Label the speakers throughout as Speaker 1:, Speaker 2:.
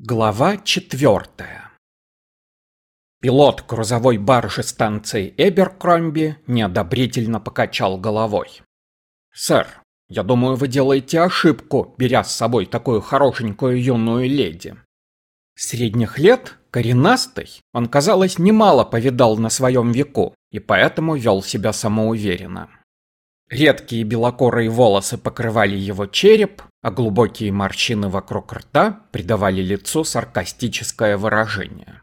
Speaker 1: Глава четвертая Пилот грузовой баржи станции Эберкромби неодобрительно покачал головой. «Сэр, я думаю, вы делаете ошибку, беря с собой такую хорошенькую юную леди». Средних лет, коренастый, он, казалось, немало повидал на своем веку и поэтому вел себя самоуверенно. Редкие белокорые волосы покрывали его череп, а глубокие морщины вокруг рта придавали лицу саркастическое выражение.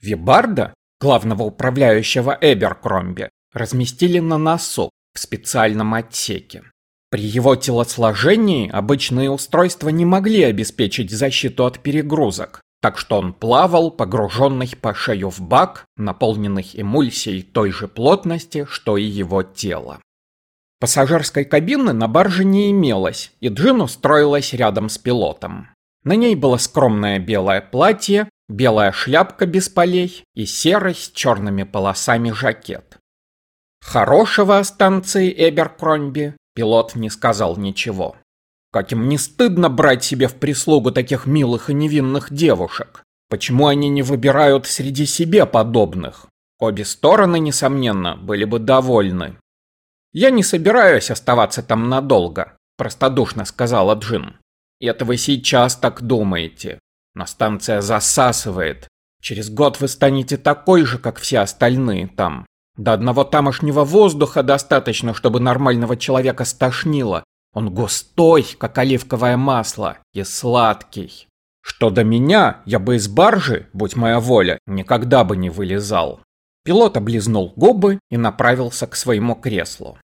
Speaker 1: Вибарда, главного управляющего Эберкромби, разместили на носу в специальном отсеке. При его телосложении обычные устройства не могли обеспечить защиту от перегрузок, так что он плавал, погруженный по шею в бак, наполненный эмульсией той же плотности, что и его тело. Пассажирской кабины на барже не имелось, и Джин устроилась рядом с пилотом. На ней было скромное белое платье, белая шляпка без полей и серый с черными полосами жакет. Хорошего о станции Эберкромби пилот не сказал ничего. Как им не стыдно брать себе в прислугу таких милых и невинных девушек? Почему они не выбирают среди себе подобных? Обе стороны, несомненно, были бы довольны. «Я не собираюсь оставаться там надолго», – простодушно сказала Джин. «Это вы сейчас так думаете. Но станция засасывает. Через год вы станете такой же, как все остальные там. До одного тамошнего воздуха достаточно, чтобы нормального человека стошнило. Он густой, как оливковое масло, и сладкий. Что до меня, я бы из баржи, будь моя воля, никогда бы не вылезал. Пилот облизнул губы и направился к своему креслу.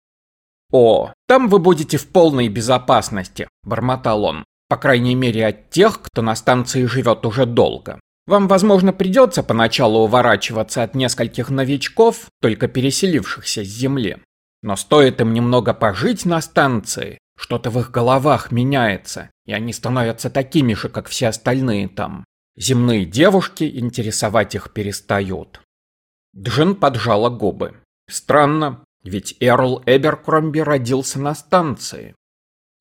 Speaker 1: «О, там вы будете в полной безопасности», – бормотал он. «По крайней мере от тех, кто на станции живет уже долго. Вам, возможно, придется поначалу уворачиваться от нескольких новичков, только переселившихся с Земли. Но стоит им немного пожить на станции, что-то в их головах меняется, и они становятся такими же, как все остальные там. Земные девушки интересовать их перестают. Джин поджала губы. Странно, ведь Эрл Эберкромби родился на станции.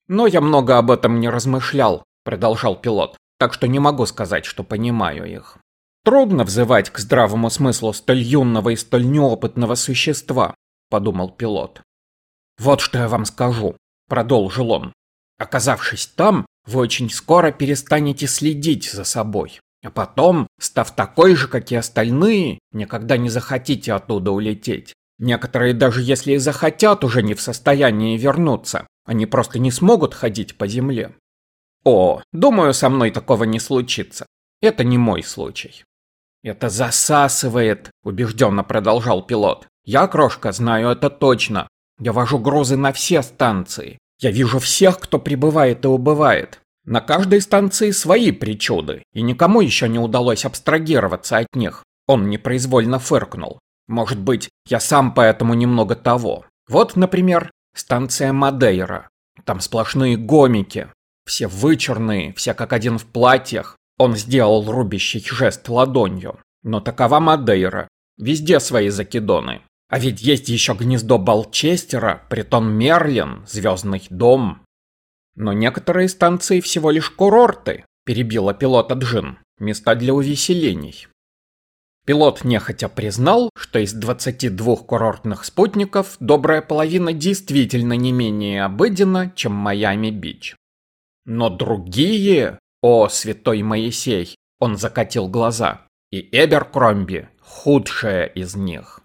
Speaker 1: Но я много об этом не размышлял, продолжал пилот, так что не могу сказать, что понимаю их. Трудно взывать к здравому смыслу столь юного и столь неопытного существа, подумал пилот. Вот что я вам скажу, продолжил он. Оказавшись там, вы очень скоро перестанете следить за собой. А потом, став такой же, как и остальные, никогда не захотите оттуда улететь. Некоторые даже если и захотят, уже не в состоянии вернуться. Они просто не смогут ходить по земле. О, думаю, со мной такого не случится. Это не мой случай. Это засасывает, убежденно продолжал пилот. Я, крошка, знаю это точно. Я вожу грузы на все станции. Я вижу всех, кто прибывает и убывает. На каждой станции свои причуды, и никому еще не удалось абстрагироваться от них. Он непроизвольно фыркнул. Может быть, я сам поэтому немного того. Вот, например, станция Мадейра. Там сплошные гомики. Все вычурные, все как один в платьях. Он сделал рубящий жест ладонью. Но такова Мадейра. Везде свои закидоны. А ведь есть еще гнездо Балчестера, притон Мерлин, Звездный дом. Но некоторые станции всего лишь курорты, перебила пилота Джин, места для увеселений. Пилот нехотя признал, что из 22 курортных спутников добрая половина действительно не менее обыденна, чем Майами-Бич. Но другие... О, святой Моисей! Он закатил глаза. И Эберкромби – худшая из них.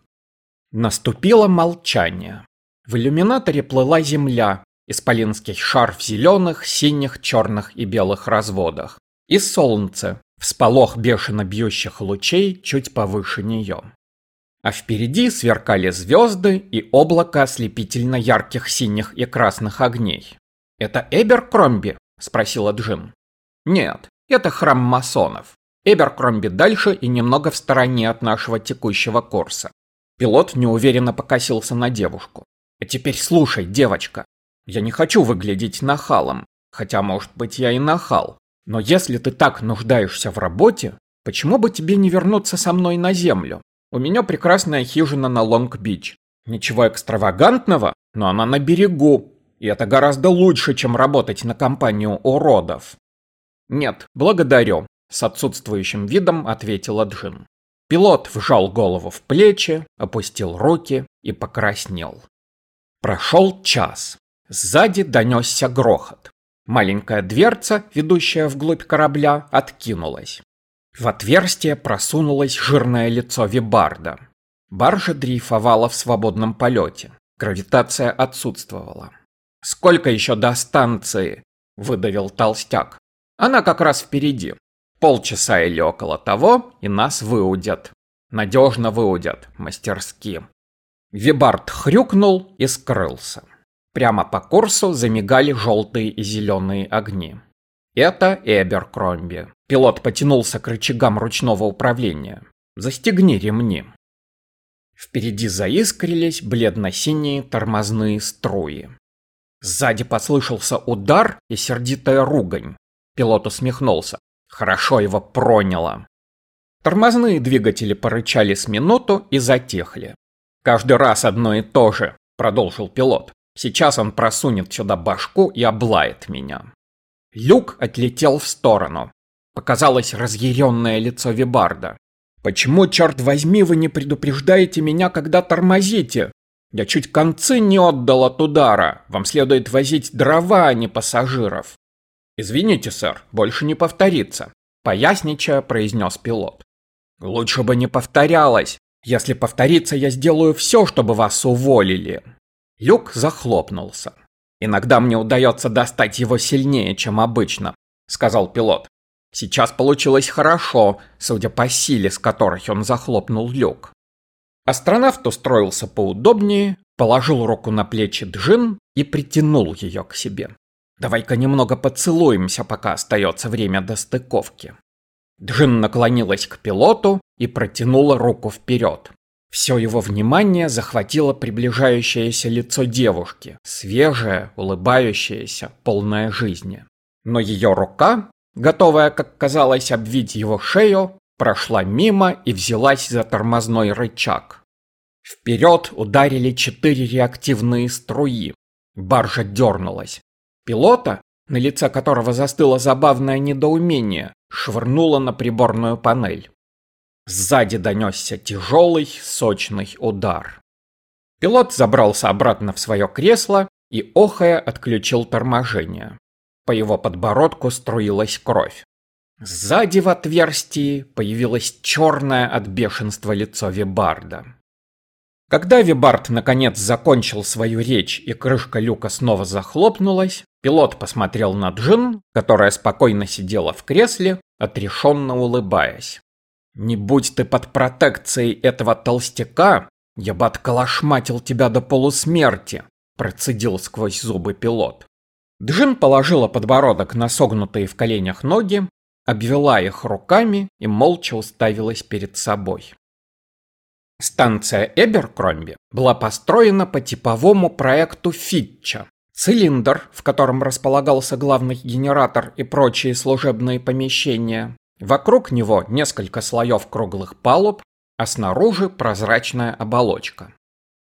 Speaker 1: Наступило молчание. В иллюминаторе плыла земля, исполинский шар в зеленых, синих, черных и белых разводах. И солнце, всполох бешено бьющих лучей чуть повыше нее. А впереди сверкали звезды и облако ослепительно ярких синих и красных огней. «Это Эберкромби?» – спросила Джин. «Нет, это храм масонов. Эберкромби дальше и немного в стороне от нашего текущего курса». Пилот неуверенно покосился на девушку. «А теперь слушай, девочка, я не хочу выглядеть нахалом, хотя, может быть, я и нахал. Но если ты так нуждаешься в работе, почему бы тебе не вернуться со мной на землю? У меня прекрасная хижина на Лонг-Бич. Ничего экстравагантного, но она на берегу. И это гораздо лучше, чем работать на компанию уродов. Нет, благодарю. с отсутствующим видом ответила Джин. Пилот вжал голову в плечи, опустил руки и покраснел. Прошел час. Сзади донесся грохот. Маленькая дверца, ведущая вглубь корабля, откинулась. В отверстие просунулось жирное лицо Вибарда. Баржа дрейфовала в свободном полете. Гравитация отсутствовала. «Сколько еще до станции?» – выдавил толстяк. «Она как раз впереди. Полчаса или около того, и нас выудят. Надежно выудят, мастерски». Вибард хрюкнул и скрылся. Прямо по курсу замигали желтые и зеленые огни. Это Эберкромби. Пилот потянулся к рычагам ручного управления. «Застегни ремни». Впереди заискрились бледно-синие тормозные струи. Сзади послышался удар и сердитая ругань. Пилот усмехнулся. Хорошо его проняло. Тормозные двигатели порычали с минуту и затихли. «Каждый раз одно и то же», — продолжил пилот. «Сейчас он просунет сюда башку и облает меня». Люк отлетел в сторону. Показалось разъяренное лицо Вибарда. Почему, черт возьми, вы не предупреждаете меня, когда тормозите? Я чуть концы не отдал от удара. Вам следует возить дрова, а не пассажиров. Извините, сэр, больше не повторится. Поясничая, произнес пилот. Лучше бы не повторялось. Если повторится, я сделаю все, чтобы вас уволили. Люк захлопнулся. Иногда мне удается достать его сильнее, чем обычно, сказал пилот. Сейчас получилось хорошо, судя по силе, с которой он захлопнул люк. Астронавт устроился поудобнее, положил руку на плечи Джин и притянул ее к себе. «Давай-ка немного поцелуемся, пока остается время до стыковки». Джин наклонилась к пилоту и протянула руку вперед. Все его внимание захватило приближающееся лицо девушки, свежее, улыбающееся, полное жизни. Но ее рука готовая, как казалось, обвить его шею, прошла мимо и взялась за тормозной рычаг. Вперед ударили четыре реактивные струи. Баржа дернулась. Пилота, на лице которого застыло забавное недоумение, швырнуло на приборную панель. Сзади донесся тяжелый, сочный удар. Пилот забрался обратно в свое кресло и, охая, отключил торможение. По его подбородку струилась кровь. Сзади в отверстии появилось черное от бешенства лицо Вибарда. Когда Вибард наконец закончил свою речь и крышка люка снова захлопнулась, пилот посмотрел на Джин, которая спокойно сидела в кресле, отрешенно улыбаясь. «Не будь ты под протекцией этого толстяка, я бы отколошматил тебя до полусмерти», процедил сквозь зубы пилот. Джин положила подбородок на согнутые в коленях ноги, обвела их руками и молча уставилась перед собой. Станция Эберкромби была построена по типовому проекту Фитча. Цилиндр, в котором располагался главный генератор и прочие служебные помещения. Вокруг него несколько слоев круглых палуб, а снаружи прозрачная оболочка.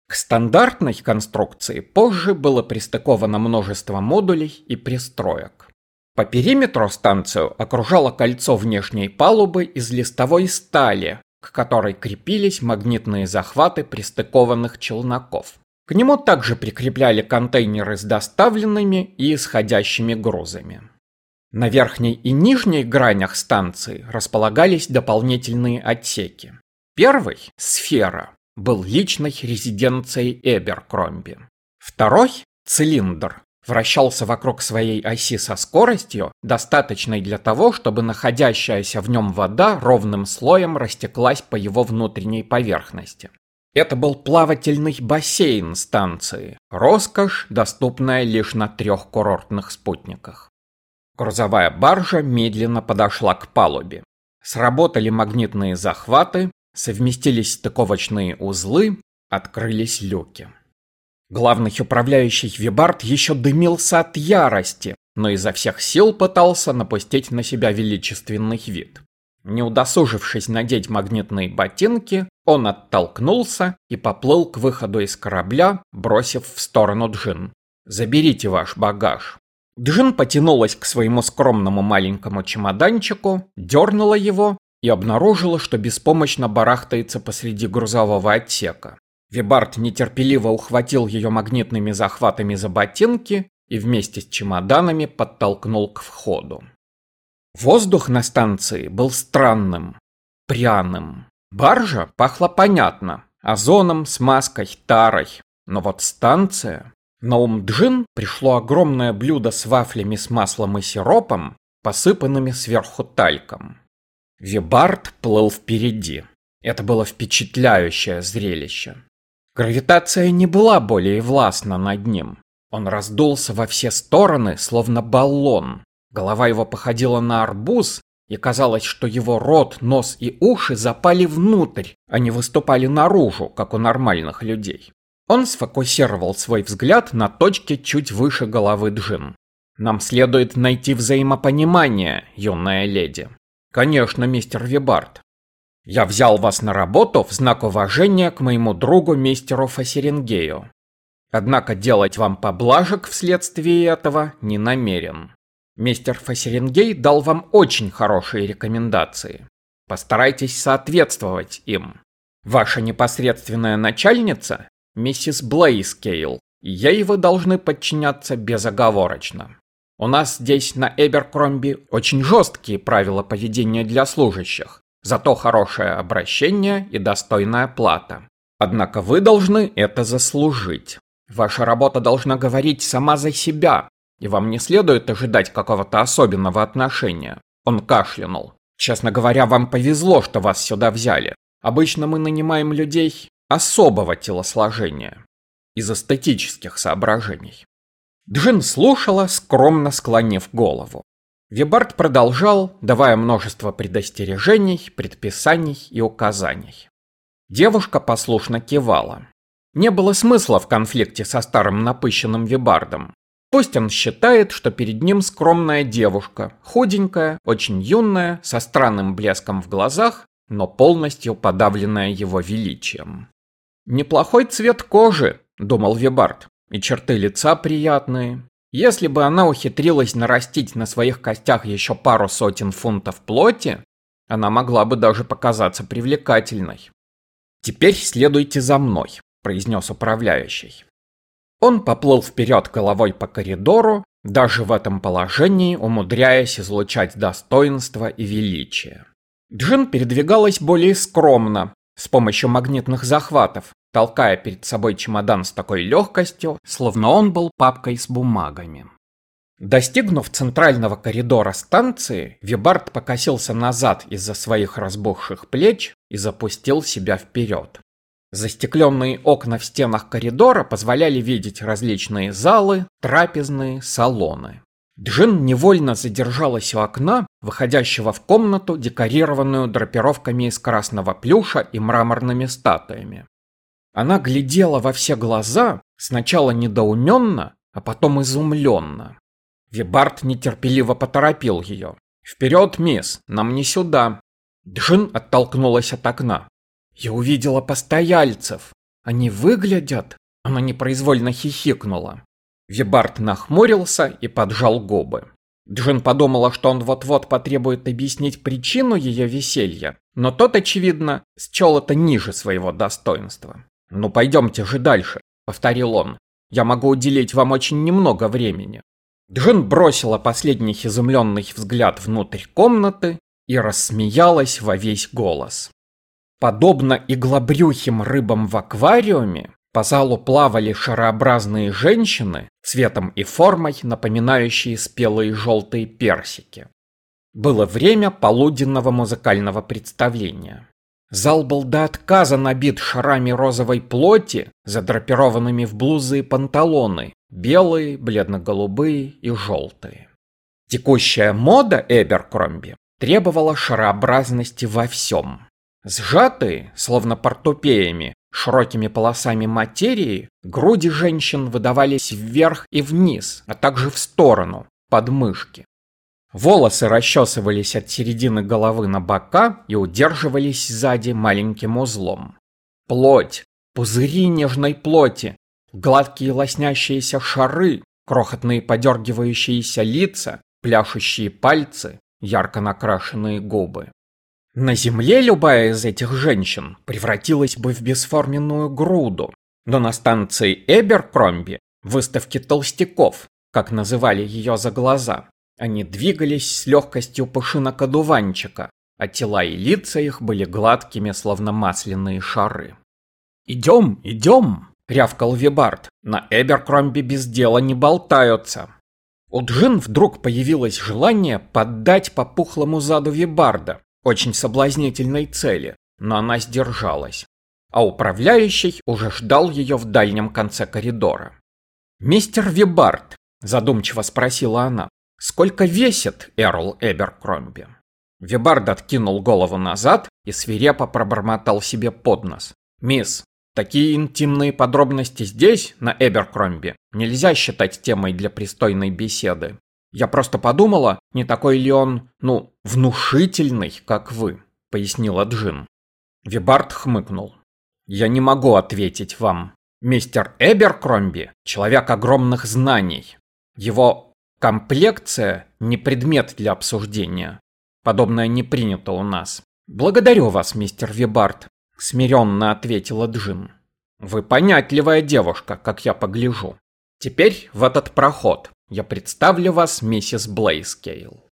Speaker 1: К стандартной конструкции позже было пристыковано множество модулей и пристроек. По периметру станцию окружало кольцо внешней палубы из листовой стали, к которой крепились магнитные захваты пристыкованных челноков. К нему также прикрепляли контейнеры с доставленными и исходящими грузами. На верхней и нижней гранях станции располагались дополнительные отсеки. Первый – сфера, был личной резиденцией Эберкромби. Второй, цилиндр, вращался вокруг своей оси со скоростью, достаточной для того, чтобы находящаяся в нем вода ровным слоем растеклась по его внутренней поверхности. Это был плавательный бассейн станции, роскошь, доступная лишь на трех курортных спутниках. Грузовая баржа медленно подошла к палубе. Сработали магнитные захваты, Совместились стыковочные узлы, открылись люки. Главный управляющий Вибард еще дымился от ярости, но изо всех сил пытался напустить на себя величественный вид. Не удосужившись надеть магнитные ботинки, он оттолкнулся и поплыл к выходу из корабля, бросив в сторону Джин. «Заберите ваш багаж». Джин потянулась к своему скромному маленькому чемоданчику, дернула его и обнаружила, что беспомощно барахтается посреди грузового отсека. Вибард нетерпеливо ухватил ее магнитными захватами за ботинки и вместе с чемоданами подтолкнул к входу. Воздух на станции был странным, пряным. Баржа пахла понятно, озоном, смазкой, тарой. Но вот станция... На ум Джин пришло огромное блюдо с вафлями с маслом и сиропом, посыпанными сверху тальком. Вибард плыл впереди. Это было впечатляющее зрелище. Гравитация не была более властна над ним. Он раздулся во все стороны, словно баллон. Голова его походила на арбуз, и казалось, что его рот, нос и уши запали внутрь, а не выступали наружу, как у нормальных людей. Он сфокусировал свой взгляд на точке чуть выше головы Джин. «Нам следует найти взаимопонимание, юная леди». «Конечно, мистер Вибард. Я взял вас на работу в знак уважения к моему другу мистеру Фасерингею. Однако делать вам поблажек вследствие этого не намерен. Мистер Фасерингей дал вам очень хорошие рекомендации. Постарайтесь соответствовать им. Ваша непосредственная начальница – миссис Блейскейл, ей вы должны подчиняться безоговорочно. У нас здесь на Эберкромби очень жесткие правила поведения для служащих, зато хорошее обращение и достойная плата. Однако вы должны это заслужить. Ваша работа должна говорить сама за себя, и вам не следует ожидать какого-то особенного отношения. Он кашлянул. Честно говоря, вам повезло, что вас сюда взяли. Обычно мы нанимаем людей особого телосложения. Из эстетических соображений. Джин слушала, скромно склонив голову. Вибард продолжал, давая множество предостережений, предписаний и указаний. Девушка послушно кивала. Не было смысла в конфликте со старым напыщенным Вибардом. Пусть он считает, что перед ним скромная девушка, худенькая, очень юная, со странным блеском в глазах, но полностью подавленная его величием. «Неплохой цвет кожи», — думал Вибард. И черты лица приятные. Если бы она ухитрилась нарастить на своих костях еще пару сотен фунтов плоти, она могла бы даже показаться привлекательной. «Теперь следуйте за мной», – произнес управляющий. Он поплыл вперед головой по коридору, даже в этом положении умудряясь излучать достоинство и величие. Джин передвигалась более скромно, с помощью магнитных захватов, толкая перед собой чемодан с такой легкостью, словно он был папкой с бумагами. Достигнув центрального коридора станции, Вибард покосился назад из-за своих разбухших плеч и запустил себя вперед. Застекленные окна в стенах коридора позволяли видеть различные залы, трапезные, салоны. Джин невольно задержалась у окна, выходящего в комнату, декорированную драпировками из красного плюша и мраморными статуями. Она глядела во все глаза, сначала недоуменно, а потом изумленно. Вибард нетерпеливо поторопил ее. «Вперед, мисс, нам не сюда!» Джин оттолкнулась от окна. «Я увидела постояльцев. Они выглядят...» Она непроизвольно хихикнула. Вибард нахмурился и поджал губы. Джин подумала, что он вот-вот потребует объяснить причину ее веселья, но тот, очевидно, счел это ниже своего достоинства. «Ну пойдемте же дальше», — повторил он. «Я могу уделить вам очень немного времени». Джин бросила последний изумленный взгляд внутрь комнаты и рассмеялась во весь голос. Подобно иглобрюхим рыбам в аквариуме, по залу плавали шарообразные женщины, цветом и формой напоминающие спелые желтые персики. Было время полуденного музыкального представления. Зал был до отказа набит шарами розовой плоти, задрапированными в блузы и панталоны, белые, бледно-голубые и желтые. Текущая мода Эберкромби требовала шарообразности во всем. Сжатые, словно портупеями, широкими полосами материи, груди женщин выдавались вверх и вниз, а также в сторону, под мышки. Волосы расчесывались от середины головы на бока и удерживались сзади маленьким узлом. Плоть, пузыри нежной плоти, гладкие лоснящиеся шары, Крохотные подергивающиеся лица, пляшущие пальцы, ярко накрашенные губы. На земле любая из этих женщин превратилась бы в бесформенную груду, но на станции Эберкромби, выставке толстяков, как называли ее за глаза, они двигались с легкостью пушинок одуванчика, а тела и лица их были гладкими, словно масляные шары. «Идем, идем!» — рявкал Вибард. «На Эберкромби без дела не болтаются!» У Джин вдруг появилось желание поддать по пухлому заду Вибарда, очень соблазнительной цели, но она сдержалась. А управляющий уже ждал ее в дальнем конце коридора. «Мистер Вибард», – задумчиво спросила она, – «сколько весит Эрл Эберкромби?» Вибард откинул голову назад и свирепо пробормотал себе под нос. «Мисс, такие интимные подробности здесь, на Эберкромби, нельзя считать темой для пристойной беседы. Я просто подумала, не такой ли он, ну, внушительный, как вы», — пояснила Джин. Вибард хмыкнул. «Я не могу ответить вам. Мистер Эберкромби – человек огромных знаний. Его комплекция – не предмет для обсуждения. Подобное не принято у нас. Благодарю вас, мистер Вибард, – смиренно ответила Джин. Вы понятливая девушка, как я погляжу. Теперь в этот проход я представлю вас миссис Блейскейл.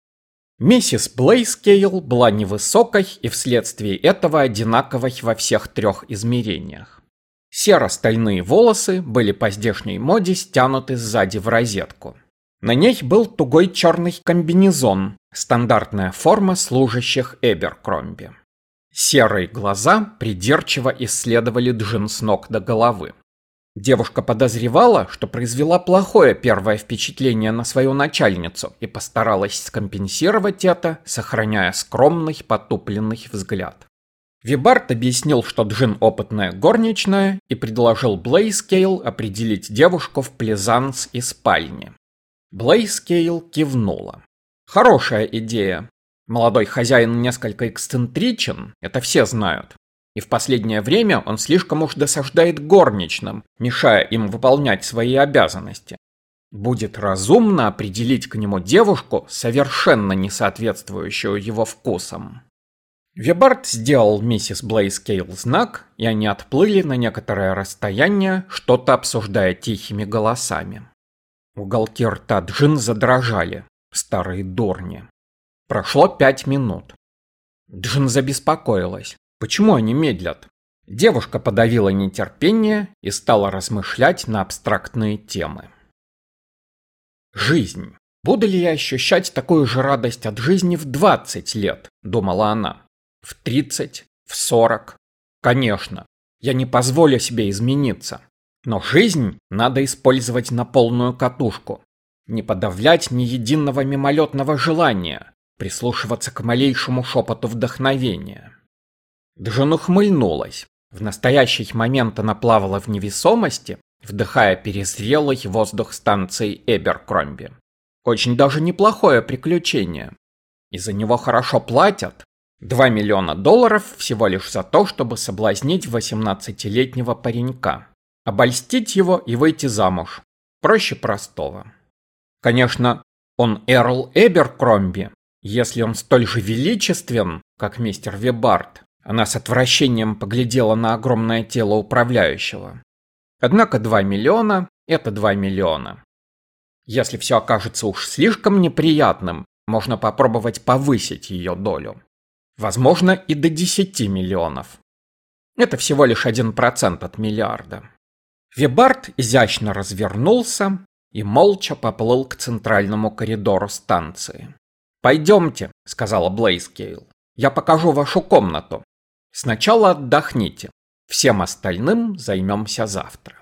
Speaker 1: Миссис Блейскейл была невысокой и вследствие этого одинаковой во всех трех измерениях. Серо-стальные волосы были по здешней моде стянуты сзади в розетку. На ней был тугой черный комбинезон, стандартная форма служащих Эберкромби. Серые глаза придирчиво исследовали Джин с ног до головы. Девушка подозревала, что произвела плохое первое впечатление на свою начальницу и постаралась скомпенсировать это, сохраняя скромный потупленный взгляд. Вибард объяснил, что Джин опытная горничная и предложил Блейскейл определить девушку в плезанс и спальне. Блейскейл кивнула. Хорошая идея. Молодой хозяин несколько эксцентричен, это все знают. И в последнее время он слишком уж досаждает горничным, мешая им выполнять свои обязанности. Будет разумно определить к нему девушку, совершенно не соответствующую его вкусам. Вебард сделал миссис Блейскейл знак, и они отплыли на некоторое расстояние, что-то обсуждая тихими голосами. Уголки рта Джин задрожали, старые дурни. Прошло пять минут. Джин забеспокоилась. Почему они медлят? Девушка подавила нетерпение и стала размышлять на абстрактные темы. Жизнь. Буду ли я ощущать такую же радость от жизни в 20 лет, думала она. В 30, в 40. Конечно, я не позволю себе измениться. Но жизнь надо использовать на полную катушку. Не подавлять ни единого мимолетного желания, прислушиваться к малейшему шепоту вдохновения. Джон ухмыльнулась. В настоящий момент она плавала в невесомости, вдыхая перезрелый воздух станции Эберкромби. Очень даже неплохое приключение. И за него хорошо платят, 2 миллиона долларов всего лишь за то, чтобы соблазнить 18-летнего паренька. Обольстить его и выйти замуж. Проще простого. Конечно, он Эрл Эберкромби. Если он столь же величествен, как мистер Вибард, она с отвращением поглядела на огромное тело управляющего. Однако 2 миллиона – это 2 миллиона. Если все окажется уж слишком неприятным, можно попробовать повысить ее долю. Возможно, и до 10 миллионов. Это всего лишь 1% от миллиарда. Вибард изящно развернулся и молча поплыл к центральному коридору станции. «Пойдемте», — сказала Блейскейл. «Я покажу вашу комнату. Сначала отдохните. Всем остальным займемся завтра».